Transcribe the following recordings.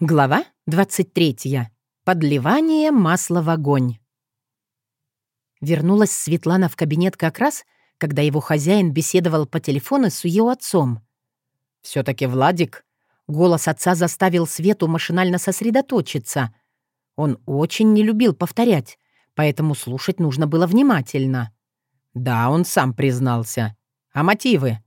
Глава 23. Подливание масла в огонь. Вернулась Светлана в кабинет как раз, когда его хозяин беседовал по телефону с ее отцом. все таки Владик...» Голос отца заставил Свету машинально сосредоточиться. Он очень не любил повторять, поэтому слушать нужно было внимательно. «Да, он сам признался. А мотивы?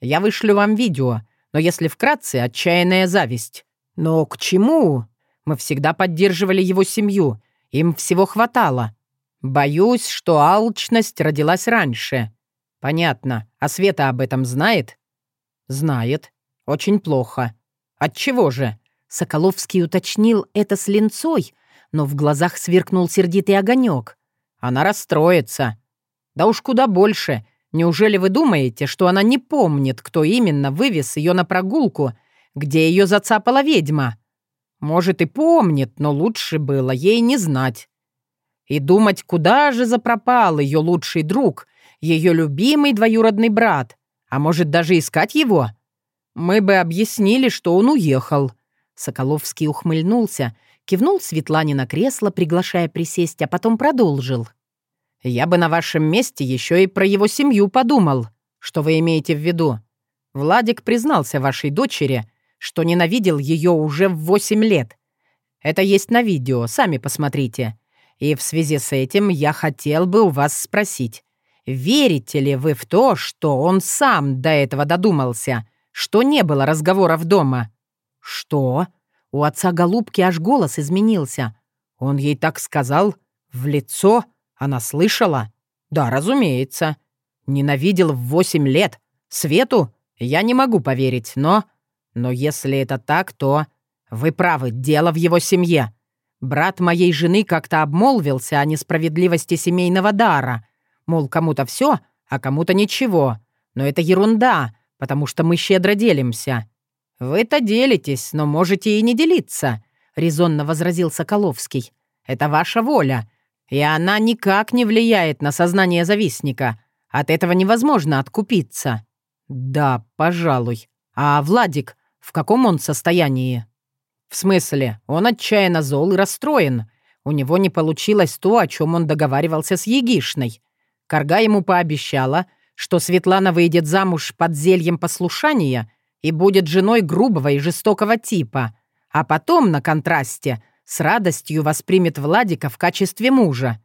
Я вышлю вам видео, но если вкратце, отчаянная зависть». Но к чему? Мы всегда поддерживали его семью. Им всего хватало. Боюсь, что алчность родилась раньше. Понятно. А Света об этом знает? Знает. Очень плохо. Отчего же? Соколовский уточнил это с линцой, но в глазах сверкнул сердитый огонек. Она расстроится. Да уж куда больше. Неужели вы думаете, что она не помнит, кто именно вывез ее на прогулку где ее зацапала ведьма. Может, и помнит, но лучше было ей не знать. И думать, куда же запропал ее лучший друг, ее любимый двоюродный брат, а может, даже искать его? Мы бы объяснили, что он уехал. Соколовский ухмыльнулся, кивнул Светлане на кресло, приглашая присесть, а потом продолжил. «Я бы на вашем месте еще и про его семью подумал. Что вы имеете в виду? Владик признался вашей дочери, что ненавидел ее уже в восемь лет. Это есть на видео, сами посмотрите. И в связи с этим я хотел бы у вас спросить, верите ли вы в то, что он сам до этого додумался, что не было разговоров дома?» «Что?» У отца Голубки аж голос изменился. Он ей так сказал? В лицо? Она слышала? Да, разумеется. Ненавидел в восемь лет. Свету? Я не могу поверить, но... Но если это так, то... Вы правы, дело в его семье. Брат моей жены как-то обмолвился о несправедливости семейного дара. Мол, кому-то все, а кому-то ничего. Но это ерунда, потому что мы щедро делимся. Вы-то делитесь, но можете и не делиться, — резонно возразил Соколовский. Это ваша воля, и она никак не влияет на сознание завистника. От этого невозможно откупиться. Да, пожалуй. А Владик, в каком он состоянии?» «В смысле, он отчаянно зол и расстроен. У него не получилось то, о чем он договаривался с Егишной. Карга ему пообещала, что Светлана выйдет замуж под зельем послушания и будет женой грубого и жестокого типа, а потом, на контрасте, с радостью воспримет Владика в качестве мужа.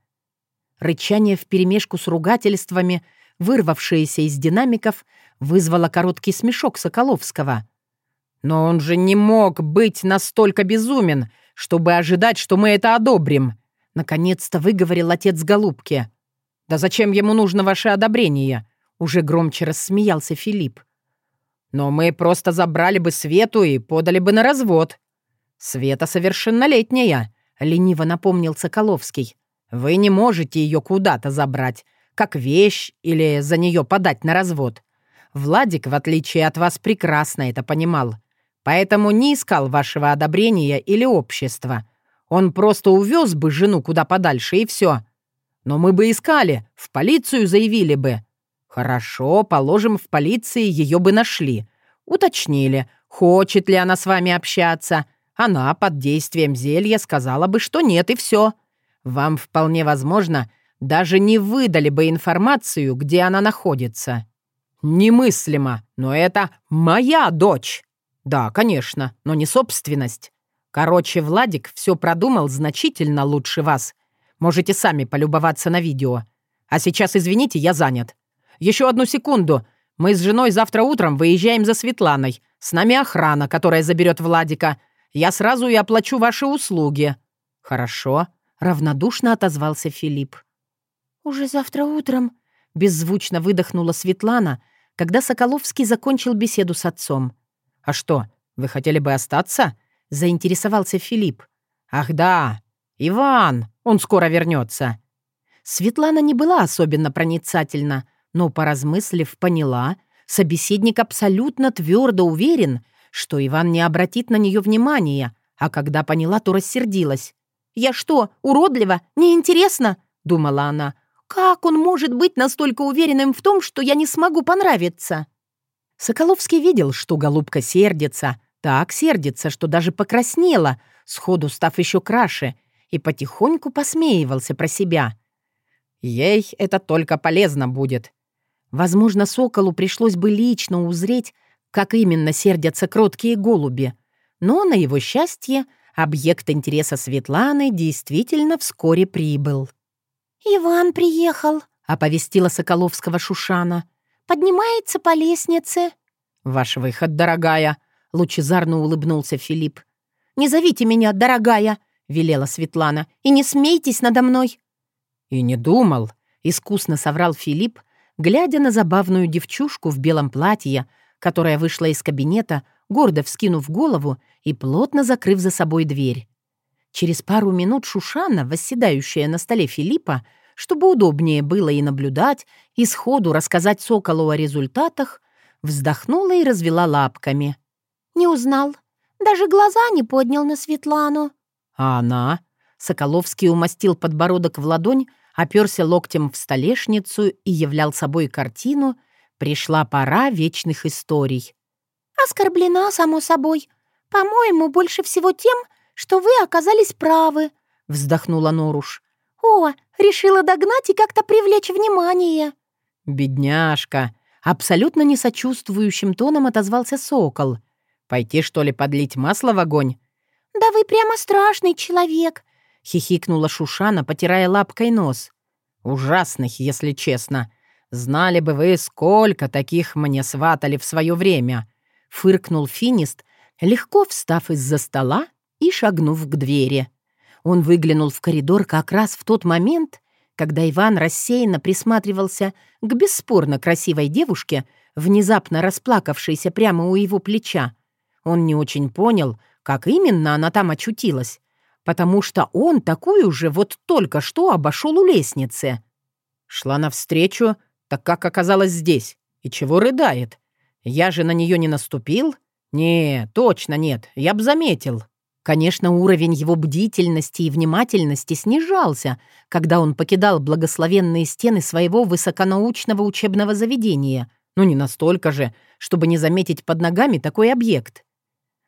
Рычание вперемешку с ругательствами, вырвавшееся из динамиков, вызвало короткий смешок Соколовского — но он же не мог быть настолько безумен, чтобы ожидать, что мы это одобрим. Наконец-то выговорил отец Голубки. Да зачем ему нужно ваше одобрение? Уже громче рассмеялся Филипп. Но мы просто забрали бы Свету и подали бы на развод. Света совершеннолетняя, лениво напомнил Соколовский. Вы не можете ее куда-то забрать, как вещь или за нее подать на развод. Владик, в отличие от вас, прекрасно это понимал. Поэтому не искал вашего одобрения или общества. Он просто увез бы жену куда подальше, и все. Но мы бы искали, в полицию заявили бы. Хорошо, положим, в полиции ее бы нашли. Уточнили, хочет ли она с вами общаться. Она под действием зелья сказала бы, что нет, и все. Вам вполне возможно, даже не выдали бы информацию, где она находится. Немыслимо, но это моя дочь. «Да, конечно, но не собственность. Короче, Владик все продумал значительно лучше вас. Можете сами полюбоваться на видео. А сейчас, извините, я занят. Еще одну секунду. Мы с женой завтра утром выезжаем за Светланой. С нами охрана, которая заберет Владика. Я сразу и оплачу ваши услуги». «Хорошо», — равнодушно отозвался Филипп. «Уже завтра утром», — беззвучно выдохнула Светлана, когда Соколовский закончил беседу с отцом. «А что, вы хотели бы остаться?» — заинтересовался Филипп. «Ах да, Иван, он скоро вернется». Светлана не была особенно проницательна, но, поразмыслив, поняла, собеседник абсолютно твердо уверен, что Иван не обратит на нее внимания, а когда поняла, то рассердилась. «Я что, уродлива? Неинтересно?» — думала она. «Как он может быть настолько уверенным в том, что я не смогу понравиться?» Соколовский видел, что голубка сердится, Так сердится, что даже покраснела, сходу став еще краше, и потихоньку посмеивался про себя. Ей это только полезно будет. Возможно, соколу пришлось бы лично узреть, как именно сердятся кроткие голуби. Но, на его счастье, объект интереса Светланы действительно вскоре прибыл. «Иван приехал», — оповестила Соколовского Шушана. «Поднимается по лестнице». «Ваш выход, дорогая», — лучезарно улыбнулся Филипп. «Не зовите меня, дорогая», — велела Светлана, — «и не смейтесь надо мной». «И не думал», — искусно соврал Филипп, глядя на забавную девчушку в белом платье, которая вышла из кабинета, гордо вскинув голову и плотно закрыв за собой дверь. Через пару минут Шушана, восседающая на столе Филиппа, чтобы удобнее было и наблюдать, и сходу рассказать Соколу о результатах, вздохнула и развела лапками. «Не узнал. Даже глаза не поднял на Светлану». «А она?» Соколовский умастил подбородок в ладонь, оперся локтем в столешницу и являл собой картину «Пришла пора вечных историй». «Оскорблена, само собой. По-моему, больше всего тем, что вы оказались правы», — вздохнула Норуш. «О, решила догнать и как-то привлечь внимание». «Бедняжка!» — абсолютно несочувствующим тоном отозвался сокол. «Пойти, что ли, подлить масло в огонь?» «Да вы прямо страшный человек», — хихикнула Шушана, потирая лапкой нос. «Ужасных, если честно. Знали бы вы, сколько таких мне сватали в свое время», — фыркнул Финист, легко встав из-за стола и шагнув к двери. Он выглянул в коридор как раз в тот момент, когда Иван рассеянно присматривался к бесспорно красивой девушке, внезапно расплакавшейся прямо у его плеча. Он не очень понял, как именно она там очутилась, потому что он такую же вот только что обошел у лестницы. Шла навстречу, так как оказалась здесь, и чего рыдает. Я же на нее не наступил? Не, точно нет, я б заметил. Конечно, уровень его бдительности и внимательности снижался, когда он покидал благословенные стены своего высоконаучного учебного заведения, но не настолько же, чтобы не заметить под ногами такой объект.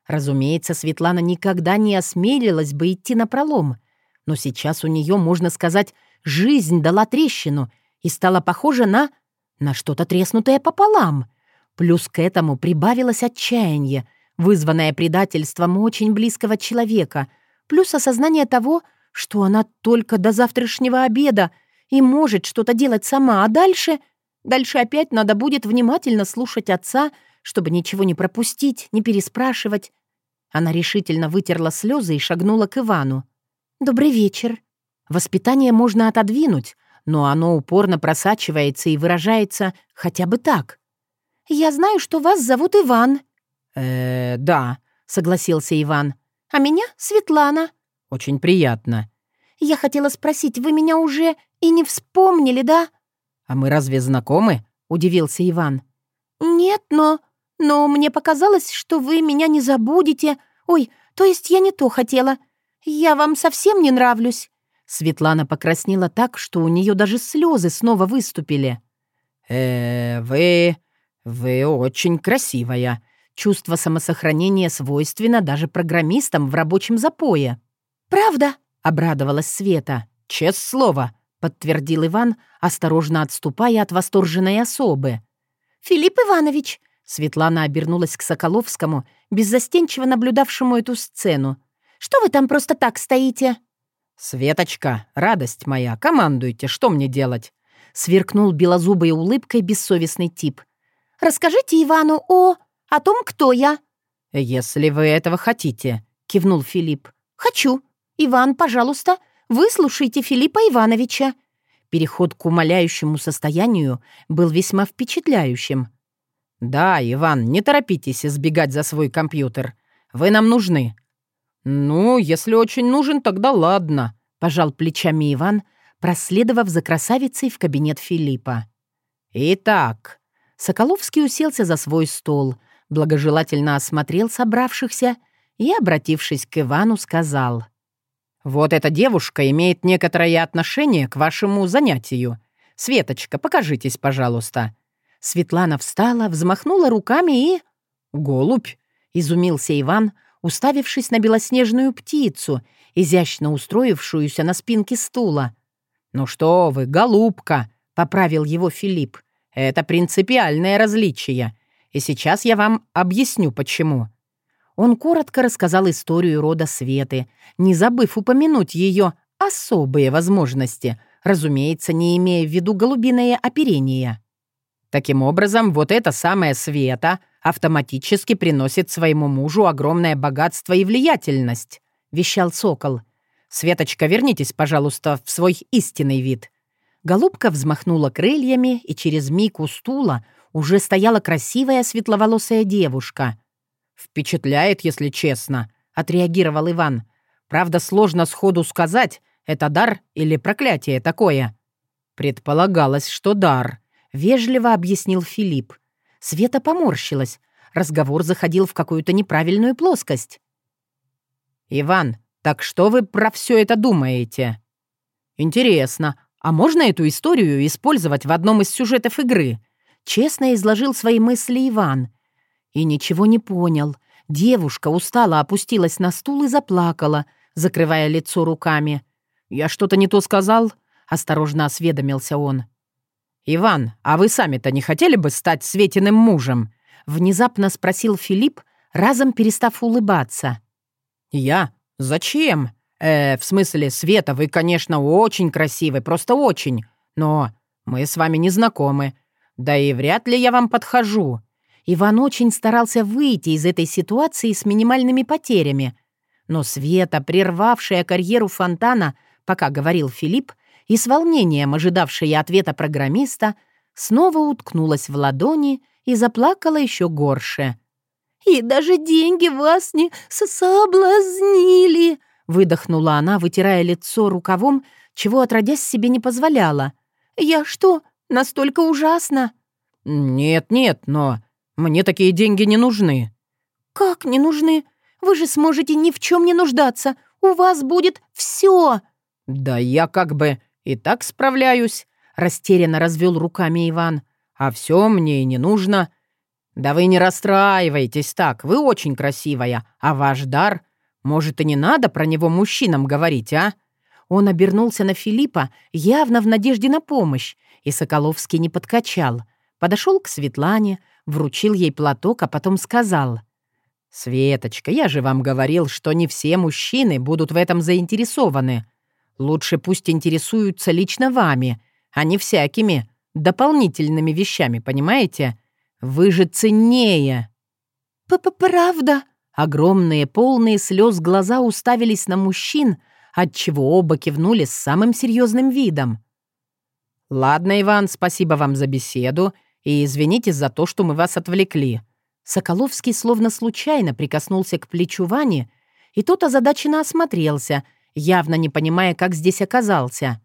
Разумеется, Светлана никогда не осмелилась бы идти на пролом, но сейчас у нее, можно сказать, жизнь дала трещину и стала похожа на... на что-то треснутое пополам. Плюс к этому прибавилось отчаяние — вызванное предательством очень близкого человека, плюс осознание того, что она только до завтрашнего обеда и может что-то делать сама, а дальше... Дальше опять надо будет внимательно слушать отца, чтобы ничего не пропустить, не переспрашивать. Она решительно вытерла слезы и шагнула к Ивану. «Добрый вечер. Воспитание можно отодвинуть, но оно упорно просачивается и выражается хотя бы так. Я знаю, что вас зовут Иван», «Э, да», — согласился Иван. «А меня Светлана». «Очень приятно». «Я хотела спросить, вы меня уже и не вспомнили, да?» «А мы разве знакомы?» — удивился Иван. «Нет, но... Но мне показалось, что вы меня не забудете. Ой, то есть я не то хотела. Я вам совсем не нравлюсь». Светлана покраснела так, что у нее даже слезы снова выступили. «Э, вы... вы очень красивая», Чувство самосохранения свойственно даже программистам в рабочем запое. «Правда?» — обрадовалась Света. «Честное слово», — подтвердил Иван, осторожно отступая от восторженной особы. «Филипп Иванович!» — Светлана обернулась к Соколовскому, беззастенчиво наблюдавшему эту сцену. «Что вы там просто так стоите?» «Светочка, радость моя, командуйте, что мне делать?» — сверкнул белозубой улыбкой бессовестный тип. «Расскажите Ивану о...» о том, кто я». «Если вы этого хотите», — кивнул Филипп. «Хочу. Иван, пожалуйста, выслушайте Филиппа Ивановича». Переход к умоляющему состоянию был весьма впечатляющим. «Да, Иван, не торопитесь избегать за свой компьютер. Вы нам нужны». «Ну, если очень нужен, тогда ладно», — пожал плечами Иван, проследовав за красавицей в кабинет Филиппа. «Итак...» Соколовский уселся за свой стол — благожелательно осмотрел собравшихся и, обратившись к Ивану, сказал. «Вот эта девушка имеет некоторое отношение к вашему занятию. Светочка, покажитесь, пожалуйста». Светлана встала, взмахнула руками и... «Голубь!» изумился Иван, уставившись на белоснежную птицу, изящно устроившуюся на спинке стула. «Ну что вы, голубка!» — поправил его Филипп. «Это принципиальное различие. И сейчас я вам объясню, почему». Он коротко рассказал историю рода Светы, не забыв упомянуть ее особые возможности, разумеется, не имея в виду голубиное оперение. Таким образом, вот эта самая Света автоматически приносит своему мужу огромное богатство и влиятельность, вещал сокол. «Светочка, вернитесь, пожалуйста, в свой истинный вид». Голубка взмахнула крыльями, и через миг у стула уже стояла красивая светловолосая девушка. «Впечатляет, если честно», — отреагировал Иван. «Правда, сложно сходу сказать, это дар или проклятие такое?» «Предполагалось, что дар», — вежливо объяснил Филипп. Света поморщилась. Разговор заходил в какую-то неправильную плоскость. «Иван, так что вы про все это думаете?» «Интересно, а можно эту историю использовать в одном из сюжетов игры?» Честно изложил свои мысли Иван. И ничего не понял. Девушка устало опустилась на стул и заплакала, закрывая лицо руками. «Я что-то не то сказал?» — осторожно осведомился он. «Иван, а вы сами-то не хотели бы стать Светиным мужем?» — внезапно спросил Филипп, разом перестав улыбаться. «Я? Зачем? Э, в смысле, Света, вы, конечно, очень красивы, просто очень. Но мы с вами не знакомы. Да и вряд ли я вам подхожу». Иван очень старался выйти из этой ситуации с минимальными потерями. Но Света, прервавшая карьеру Фонтана, пока говорил Филипп, и с волнением ожидавшая ответа программиста, снова уткнулась в ладони и заплакала еще горше. «И даже деньги вас не соблазнили!» выдохнула она, вытирая лицо рукавом, чего отродясь себе не позволяла. «Я что, настолько ужасно?» «Нет-нет, но мне такие деньги не нужны». «Как не нужны? Вы же сможете ни в чем не нуждаться. У вас будет все!» «Да я как бы и так справляюсь», — растерянно развел руками Иван. «А все мне и не нужно». «Да вы не расстраивайтесь так, вы очень красивая, а ваш дар... Может, и не надо про него мужчинам говорить, а?» Он обернулся на Филиппа, явно в надежде на помощь, и Соколовский не подкачал. Подошел к Светлане, вручил ей платок, а потом сказал. «Светочка, я же вам говорил, что не все мужчины будут в этом заинтересованы. Лучше пусть интересуются лично вами, а не всякими дополнительными вещами, понимаете? Вы же ценнее». П -п «Правда?» Огромные, полные слез глаза уставились на мужчин, отчего оба кивнули с самым серьезным видом. «Ладно, Иван, спасибо вам за беседу и извините за то, что мы вас отвлекли». Соколовский словно случайно прикоснулся к плечу Вани, и тот озадаченно осмотрелся — явно не понимая, как здесь оказался.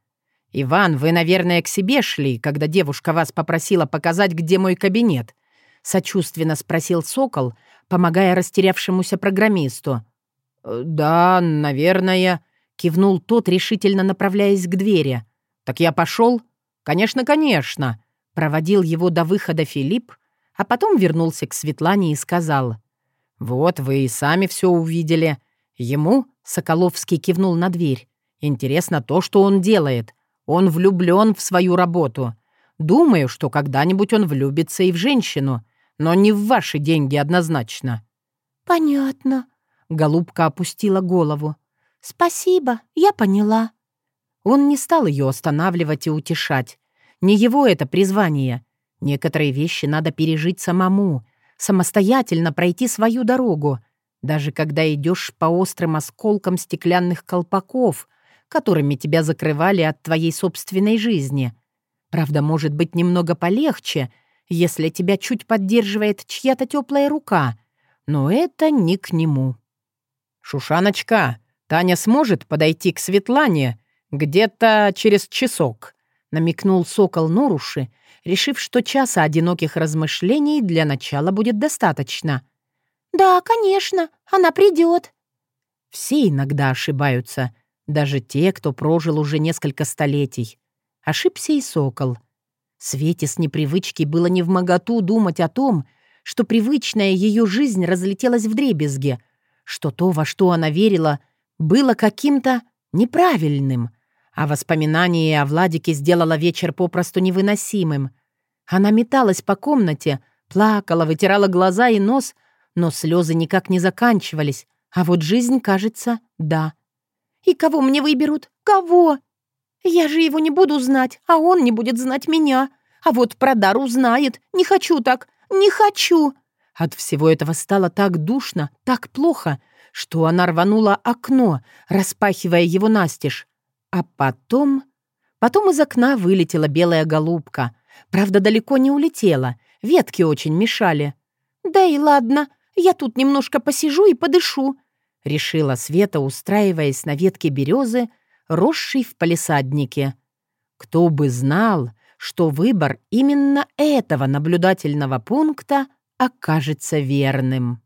«Иван, вы, наверное, к себе шли, когда девушка вас попросила показать, где мой кабинет?» — сочувственно спросил Сокол, помогая растерявшемуся программисту. «Э, «Да, наверное», — кивнул тот, решительно направляясь к двери. «Так я пошел?» «Конечно, конечно», — проводил его до выхода Филипп, а потом вернулся к Светлане и сказал. «Вот вы и сами все увидели. Ему Соколовский кивнул на дверь. «Интересно то, что он делает. Он влюблен в свою работу. Думаю, что когда-нибудь он влюбится и в женщину, но не в ваши деньги однозначно». «Понятно», — голубка опустила голову. «Спасибо, я поняла». Он не стал ее останавливать и утешать. Не его это призвание. Некоторые вещи надо пережить самому, самостоятельно пройти свою дорогу — даже когда идешь по острым осколкам стеклянных колпаков, которыми тебя закрывали от твоей собственной жизни. Правда, может быть немного полегче, если тебя чуть поддерживает чья-то теплая рука, но это не к нему. «Шушаночка, Таня сможет подойти к Светлане где-то через часок», намекнул сокол Норуши, решив, что часа одиноких размышлений для начала будет достаточно — «Да, конечно, она придет». Все иногда ошибаются, даже те, кто прожил уже несколько столетий. Ошибся и сокол. Свете с непривычки было не в моготу думать о том, что привычная ее жизнь разлетелась в дребезги, что то, во что она верила, было каким-то неправильным, а воспоминание о Владике сделало вечер попросту невыносимым. Она металась по комнате, плакала, вытирала глаза и нос, но слезы никак не заканчивались, а вот жизнь, кажется, да. «И кого мне выберут? Кого? Я же его не буду знать, а он не будет знать меня. А вот про Дару знает. Не хочу так, не хочу!» От всего этого стало так душно, так плохо, что она рванула окно, распахивая его настежь. А потом... Потом из окна вылетела белая голубка. Правда, далеко не улетела. Ветки очень мешали. «Да и ладно, я тут немножко посижу и подышу», — решила Света, устраиваясь на ветке березы, росшей в палисаднике. Кто бы знал, что выбор именно этого наблюдательного пункта окажется верным.